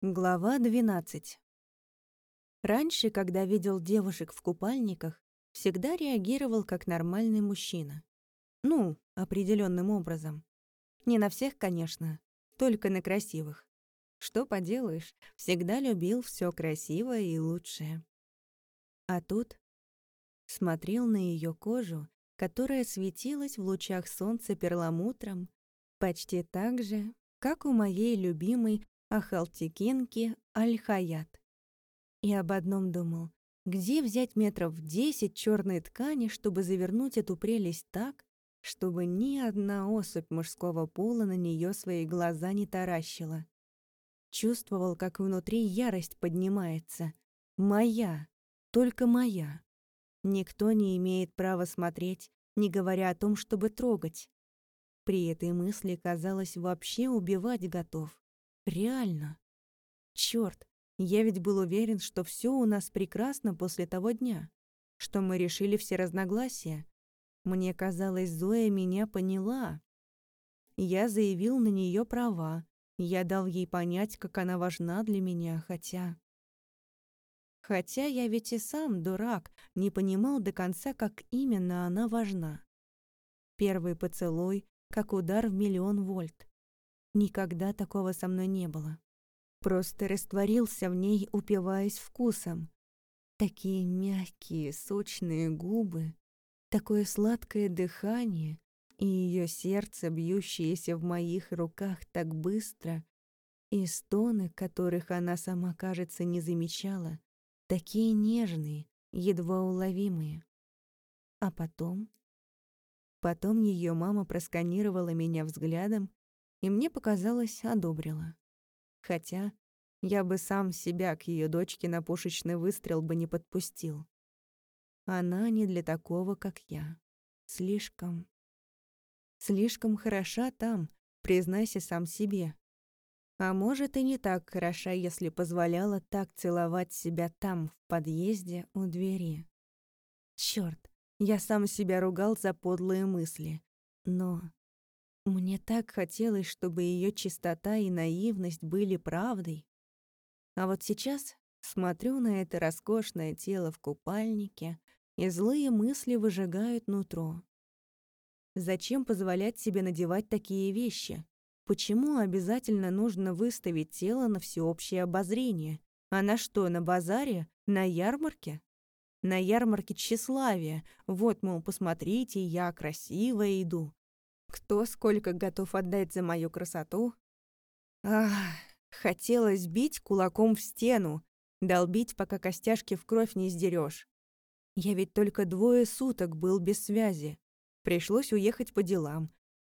Глава 12. Раньше, когда видел девушек в купальниках, всегда реагировал как нормальный мужчина. Ну, определенным образом. Не на всех, конечно, только на красивых. Что поделаешь, всегда любил все красивое и лучшее. А тут смотрел на ее кожу, которая светилась в лучах солнца перламутром, почти так же, как у моей любимой о Халтикинке Аль-Хаят. И об одном думал. Где взять метров десять черной ткани, чтобы завернуть эту прелесть так, чтобы ни одна особь мужского пола на нее свои глаза не таращила? Чувствовал, как внутри ярость поднимается. Моя, только моя. Никто не имеет права смотреть, не говоря о том, чтобы трогать. При этой мысли, казалось, вообще убивать готов. Реально. Чёрт, я ведь был уверен, что всё у нас прекрасно после того дня, что мы решили все разногласия. Мне казалось, Зоя меня поняла. Я заявил на неё права, я дал ей понять, как она важна для меня, хотя... Хотя я ведь и сам, дурак, не понимал до конца, как именно она важна. Первый поцелуй, как удар в миллион вольт. Никогда такого со мной не было. Просто растворился в ней, упиваясь вкусом. Такие мягкие, сочные губы, такое сладкое дыхание и ее сердце, бьющееся в моих руках так быстро, и стоны, которых она сама, кажется, не замечала, такие нежные, едва уловимые. А потом... Потом ее мама просканировала меня взглядом и мне показалось, одобрила. Хотя я бы сам себя к ее дочке на пушечный выстрел бы не подпустил. Она не для такого, как я. Слишком... Слишком хороша там, признайся сам себе. А может, и не так хороша, если позволяла так целовать себя там, в подъезде, у двери. Чёрт, я сам себя ругал за подлые мысли. Но мне так хотелось, чтобы ее чистота и наивность были правдой. А вот сейчас смотрю на это роскошное тело в купальнике, и злые мысли выжигают нутро. Зачем позволять себе надевать такие вещи? Почему обязательно нужно выставить тело на всеобщее обозрение? А на что, на базаре? На ярмарке? На ярмарке тщеславия. Вот, мол, посмотрите, я красивая иду. Кто сколько готов отдать за мою красоту? Ах, хотелось бить кулаком в стену, долбить, пока костяшки в кровь не сдерешь. Я ведь только двое суток был без связи. Пришлось уехать по делам.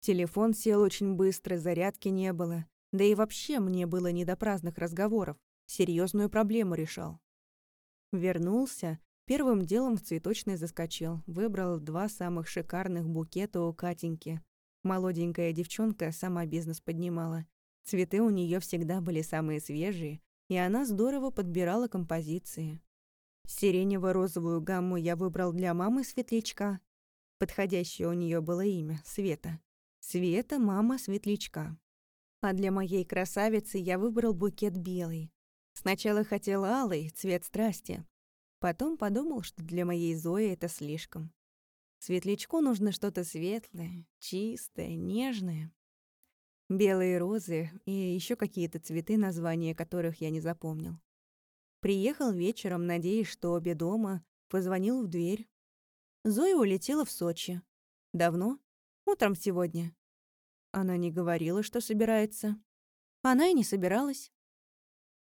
Телефон сел очень быстро, зарядки не было. Да и вообще мне было не до праздных разговоров. Серьезную проблему решал. Вернулся, первым делом в цветочный заскочил, выбрал два самых шикарных букета у Катеньки. Молоденькая девчонка сама бизнес поднимала. Цветы у нее всегда были самые свежие, и она здорово подбирала композиции. Сиренево-розовую гамму я выбрал для мамы светлячка. Подходящее у нее было имя — Света. Света — мама светлячка. А для моей красавицы я выбрал букет белый. Сначала хотел алый, цвет страсти. Потом подумал, что для моей Зои это слишком. Светлячку нужно что-то светлое, чистое, нежное. Белые розы и еще какие-то цветы, названия которых я не запомнил. Приехал вечером, надеясь, что обе дома, позвонил в дверь. Зоя улетела в Сочи. Давно? Утром сегодня. Она не говорила, что собирается. Она и не собиралась.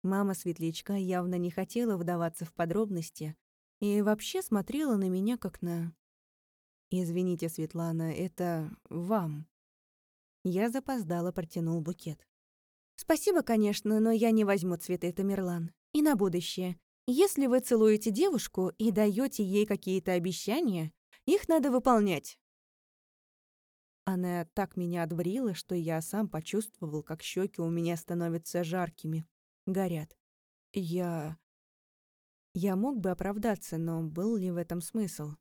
Мама Светлячка явно не хотела вдаваться в подробности и вообще смотрела на меня как на «Извините, Светлана, это вам». Я запоздала, протянул букет. «Спасибо, конечно, но я не возьму цветы, Тамерлан. И на будущее. Если вы целуете девушку и даете ей какие-то обещания, их надо выполнять». Она так меня отбрила, что я сам почувствовал, как щеки у меня становятся жаркими, горят. Я... Я мог бы оправдаться, но был ли в этом смысл?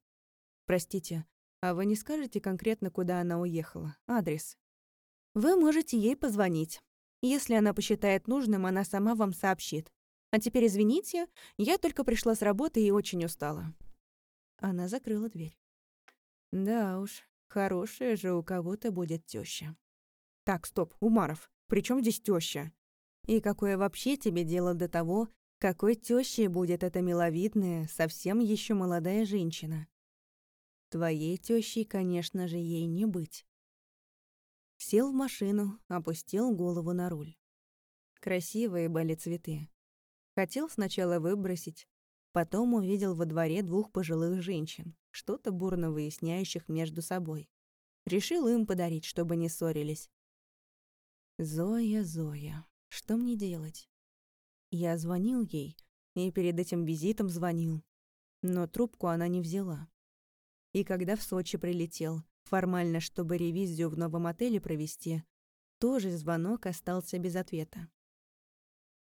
Простите, а вы не скажете конкретно, куда она уехала? Адрес? Вы можете ей позвонить. Если она посчитает нужным, она сама вам сообщит. А теперь извините, я только пришла с работы и очень устала». Она закрыла дверь. «Да уж, хорошая же у кого-то будет тёща». «Так, стоп, Умаров, при чем здесь тёща?» «И какое вообще тебе дело до того, какой тёщей будет эта миловидная, совсем еще молодая женщина?» «Твоей тёщей, конечно же, ей не быть». Сел в машину, опустил голову на руль. Красивые были цветы. Хотел сначала выбросить, потом увидел во дворе двух пожилых женщин, что-то бурно выясняющих между собой. Решил им подарить, чтобы не ссорились. Зоя, Зоя, что мне делать? Я звонил ей, и перед этим визитом звонил, но трубку она не взяла. И когда в Сочи прилетел, формально, чтобы ревизию в новом отеле провести, тоже звонок остался без ответа.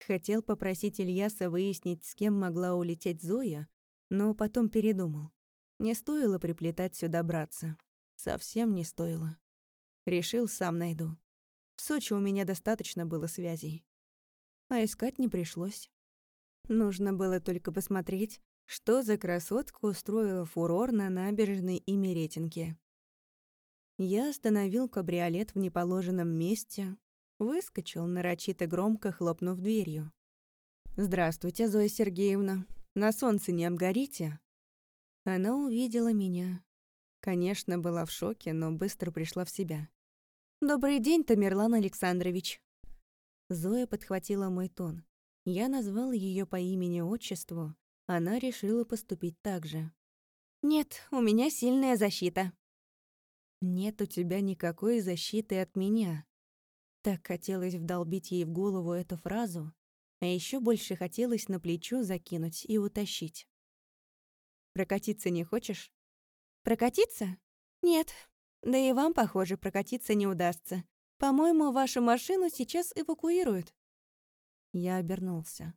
Хотел попросить Ильяса выяснить, с кем могла улететь Зоя, но потом передумал. Не стоило приплетать сюда браться. Совсем не стоило. Решил, сам найду. В Сочи у меня достаточно было связей. А искать не пришлось. Нужно было только посмотреть, что за красотка устроила фурор на набережной и Меретинке. Я остановил кабриолет в неположенном месте, выскочил, нарочито громко хлопнув дверью. «Здравствуйте, Зоя Сергеевна. На солнце не обгорите?» Она увидела меня. Конечно, была в шоке, но быстро пришла в себя. «Добрый день, Тамерлан Александрович». Зоя подхватила мой тон. Я назвал ее по имени-отчеству. Она решила поступить так же. «Нет, у меня сильная защита», «Нет у тебя никакой защиты от меня». Так хотелось вдолбить ей в голову эту фразу, а еще больше хотелось на плечо закинуть и утащить. «Прокатиться не хочешь?» «Прокатиться? Нет. Да и вам, похоже, прокатиться не удастся. По-моему, вашу машину сейчас эвакуируют». Я обернулся.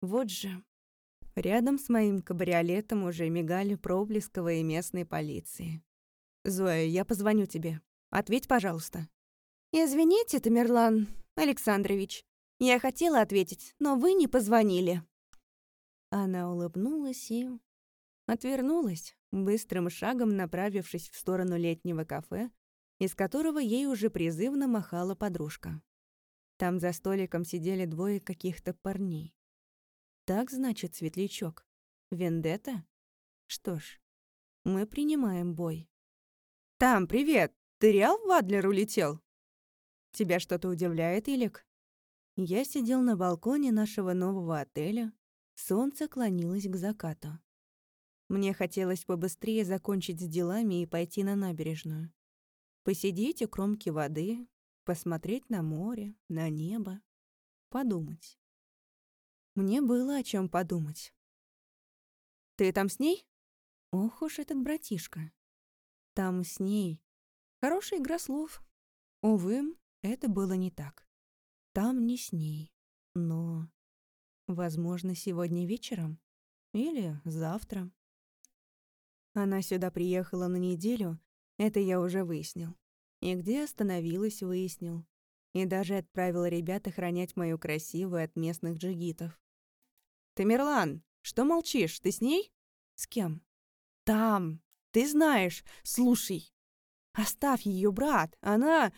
Вот же. Рядом с моим кабриолетом уже мигали проблесковые местной полиции. «Зоя, я позвоню тебе. Ответь, пожалуйста». «Извините, Тамерлан Александрович. Я хотела ответить, но вы не позвонили». Она улыбнулась и... Отвернулась, быстрым шагом направившись в сторону летнего кафе, из которого ей уже призывно махала подружка. Там за столиком сидели двое каких-то парней. Так, значит, светлячок. Вендетта? Что ж, мы принимаем бой. «Там, привет! Ты реал в Адлер улетел?» «Тебя что-то удивляет, Илик?» Я сидел на балконе нашего нового отеля. Солнце клонилось к закату. Мне хотелось побыстрее закончить с делами и пойти на набережную. Посидеть у кромки воды, посмотреть на море, на небо, подумать. Мне было о чем подумать. «Ты там с ней?» Ох уж этот братишка. Там с ней. Хорошая игра слов. Увы, это было не так. Там не с ней. Но... Возможно, сегодня вечером? Или завтра? Она сюда приехала на неделю, это я уже выяснил. И где остановилась, выяснил. И даже отправил ребят охранять мою красивую от местных джигитов. «Тамерлан, что молчишь? Ты с ней?» «С кем?» «Там, ты знаешь, слушай, оставь ее, брат, она...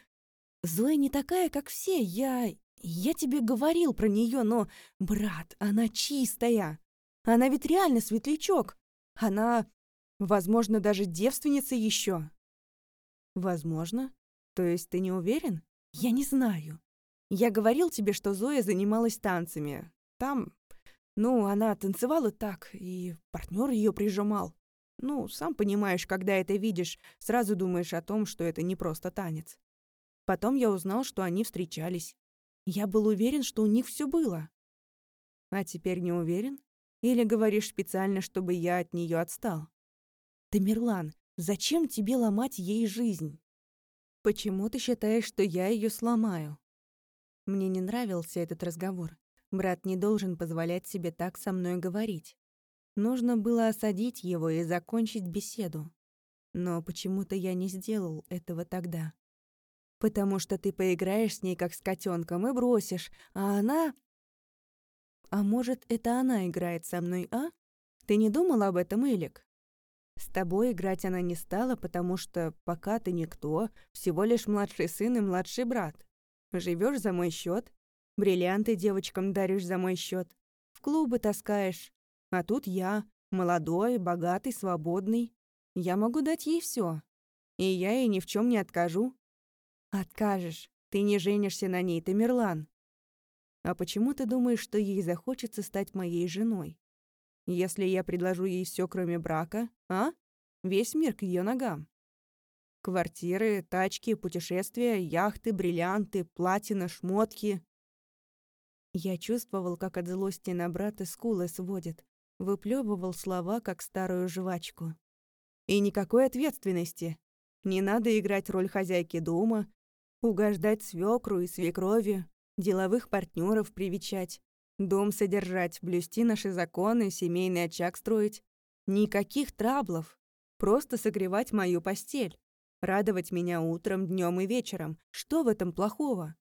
Зоя не такая, как все, я... Я тебе говорил про нее, но, брат, она чистая. Она ведь реально светлячок. Она, возможно, даже девственница еще. Возможно? То есть ты не уверен? Я не знаю. Я говорил тебе, что Зоя занималась танцами. Там, ну, она танцевала так, и партнер ее прижимал. Ну, сам понимаешь, когда это видишь, сразу думаешь о том, что это не просто танец. Потом я узнал, что они встречались. Я был уверен, что у них все было. А теперь не уверен? Или говоришь специально, чтобы я от нее отстал? Тамерлан, зачем тебе ломать ей жизнь? Почему ты считаешь, что я ее сломаю? Мне не нравился этот разговор. Брат не должен позволять себе так со мной говорить. Нужно было осадить его и закончить беседу. Но почему-то я не сделал этого тогда. Потому что ты поиграешь с ней, как с котенком, и бросишь, а она... А может, это она играет со мной, а? Ты не думал об этом, Илик? С тобой играть она не стала, потому что пока ты никто, всего лишь младший сын и младший брат. Живешь за мой счет, бриллианты девочкам даришь за мой счет, в клубы таскаешь. А тут я, молодой, богатый, свободный. Я могу дать ей все, И я ей ни в чем не откажу. Откажешь. Ты не женишься на ней, ты Мерлан. А почему ты думаешь, что ей захочется стать моей женой? Если я предложу ей все, кроме брака, а? Весь мир к ее ногам. Квартиры, тачки, путешествия, яхты, бриллианты, платина, шмотки. Я чувствовал, как от злости на брата скулы сводит, выплёвывал слова, как старую жвачку. И никакой ответственности. Не надо играть роль хозяйки дома, угождать свекру и свекрови, деловых партнеров привечать, дом содержать, блюсти наши законы, семейный очаг строить. Никаких траблов. Просто согревать мою постель. Радовать меня утром, днем и вечером. Что в этом плохого?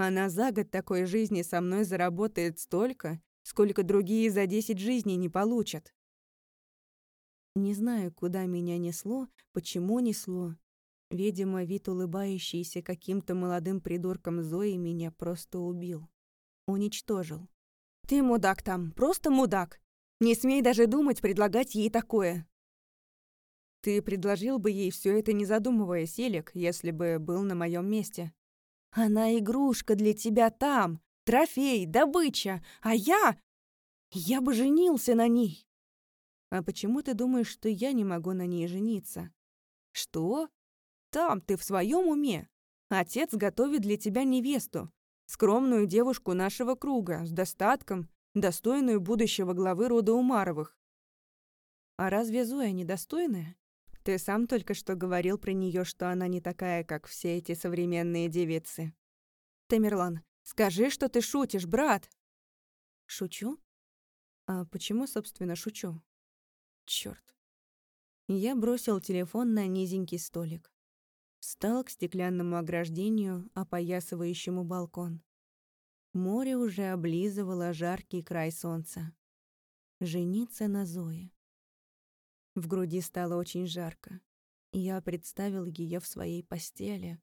Она за год такой жизни со мной заработает столько, сколько другие за десять жизней не получат. Не знаю, куда меня несло, почему несло, Видимо, вид улыбающийся каким-то молодым придурком Зои меня просто убил. Уничтожил. «Ты мудак там, просто мудак! Не смей даже думать предлагать ей такое!» «Ты предложил бы ей все это, не задумываясь, Элик, если бы был на моем месте?» «Она игрушка для тебя там, трофей, добыча, а я... Я бы женился на ней!» «А почему ты думаешь, что я не могу на ней жениться?» «Что? Там ты в своем уме. Отец готовит для тебя невесту, скромную девушку нашего круга, с достатком, достойную будущего главы рода Умаровых. А разве Зоя недостойная? Ты сам только что говорил про нее, что она не такая, как все эти современные девицы. Тамерлан, скажи, что ты шутишь, брат. Шучу? А почему, собственно, шучу? Чёрт. Я бросил телефон на низенький столик. Встал к стеклянному ограждению, опоясывающему балкон. Море уже облизывало жаркий край солнца. Жениться на Зое. В груди стало очень жарко. Я представил ее в своей постели,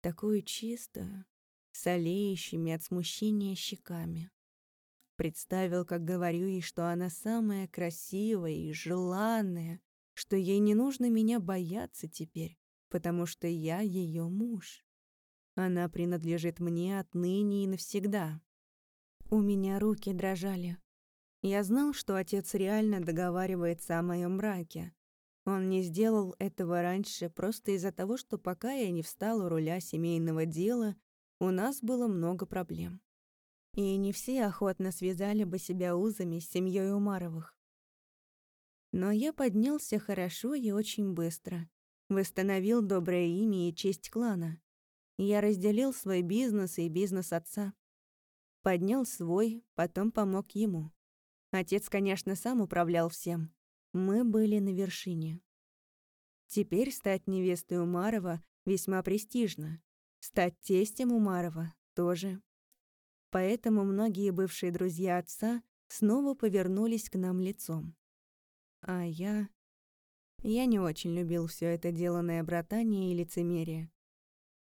такую чистую, с олеющими от смущения щеками. Представил, как говорю ей, что она самая красивая и желанная, что ей не нужно меня бояться теперь, потому что я ее муж. Она принадлежит мне отныне и навсегда. У меня руки дрожали. Я знал, что отец реально договаривается о моем браке. Он не сделал этого раньше просто из-за того, что пока я не встал у руля семейного дела, у нас было много проблем. И не все охотно связали бы себя узами с семьей Умаровых. Но я поднялся хорошо и очень быстро, Восстановил доброе имя и честь клана. Я разделил свой бизнес и бизнес отца. Поднял свой, потом помог ему. Отец, конечно, сам управлял всем. Мы были на вершине. Теперь стать невестой Умарова весьма престижно. Стать тестем Умарова тоже. Поэтому многие бывшие друзья отца снова повернулись к нам лицом. А я... Я не очень любил все это деланное братание и лицемерие.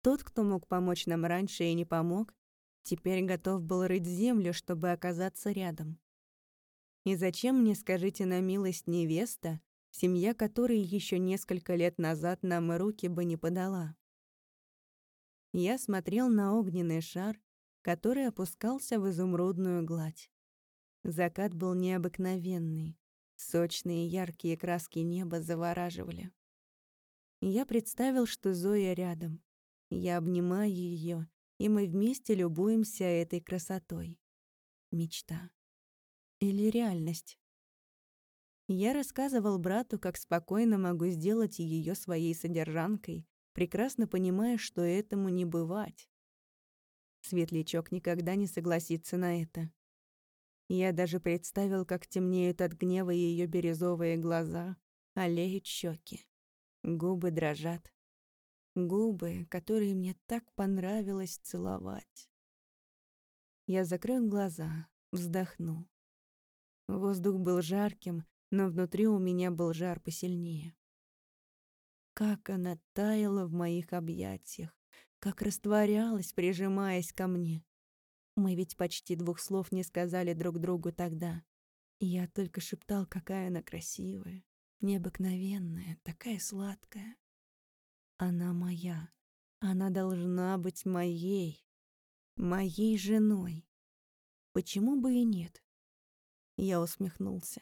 Тот, кто мог помочь нам раньше и не помог, теперь готов был рыть землю, чтобы оказаться рядом. И зачем мне, скажите на милость, невеста, семья которой еще несколько лет назад нам руки бы не подала? Я смотрел на огненный шар, который опускался в изумрудную гладь. Закат был необыкновенный. Сочные яркие краски неба завораживали. Я представил, что Зоя рядом. Я обнимаю ее, и мы вместе любуемся этой красотой. Мечта. Или реальность. Я рассказывал брату, как спокойно могу сделать ее своей содержанкой, прекрасно понимая, что этому не бывать. Светлячок никогда не согласится на это. Я даже представил, как темнеют от гнева ее бирюзовые глаза, олеют щеки. Губы дрожат. Губы, которые мне так понравилось целовать. Я закрыл глаза, вздохнул. Воздух был жарким, но внутри у меня был жар посильнее. Как она таяла в моих объятиях, как растворялась, прижимаясь ко мне. Мы ведь почти двух слов не сказали друг другу тогда. я только шептал, какая она красивая, необыкновенная, такая сладкая. Она моя. Она должна быть моей. Моей женой. Почему бы и нет? Я усмехнулся.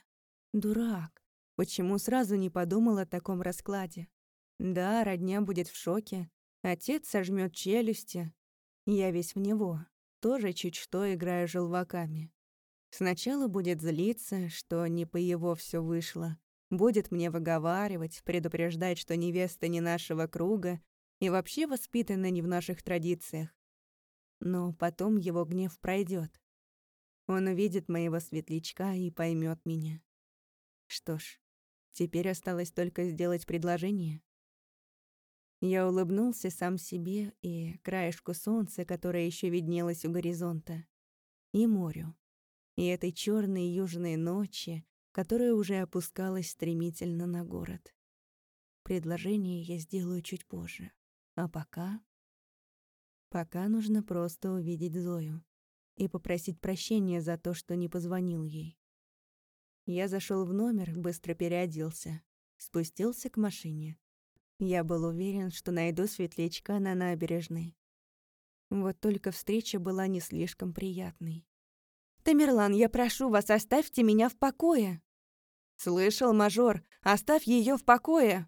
Дурак. Почему сразу не подумал о таком раскладе? Да, родня будет в шоке, Отец сожмет челюсти. Я весь в него, тоже чуть что играю желваками. Сначала будет злиться, что не по его все вышло. Будет мне выговаривать, предупреждать, что невеста не нашего круга и вообще воспитана не в наших традициях. Но потом его гнев пройдет. Он увидит моего светлячка и поймет меня. Что ж, теперь осталось только сделать предложение. Я улыбнулся сам себе и краешку солнца, которое еще виднелось у горизонта, и морю, и этой черной южной ночи, которая уже опускалась стремительно на город. Предложение я сделаю чуть позже. А пока... Пока нужно просто увидеть Зою и попросить прощения за то, что не позвонил ей. Я зашел в номер, быстро переоделся, спустился к машине, я был уверен, что найду светлячка на набережной. Вот только встреча была не слишком приятной. «Тамерлан, я прошу вас, оставьте меня в покое!» «Слышал, мажор, оставь ее в покое!»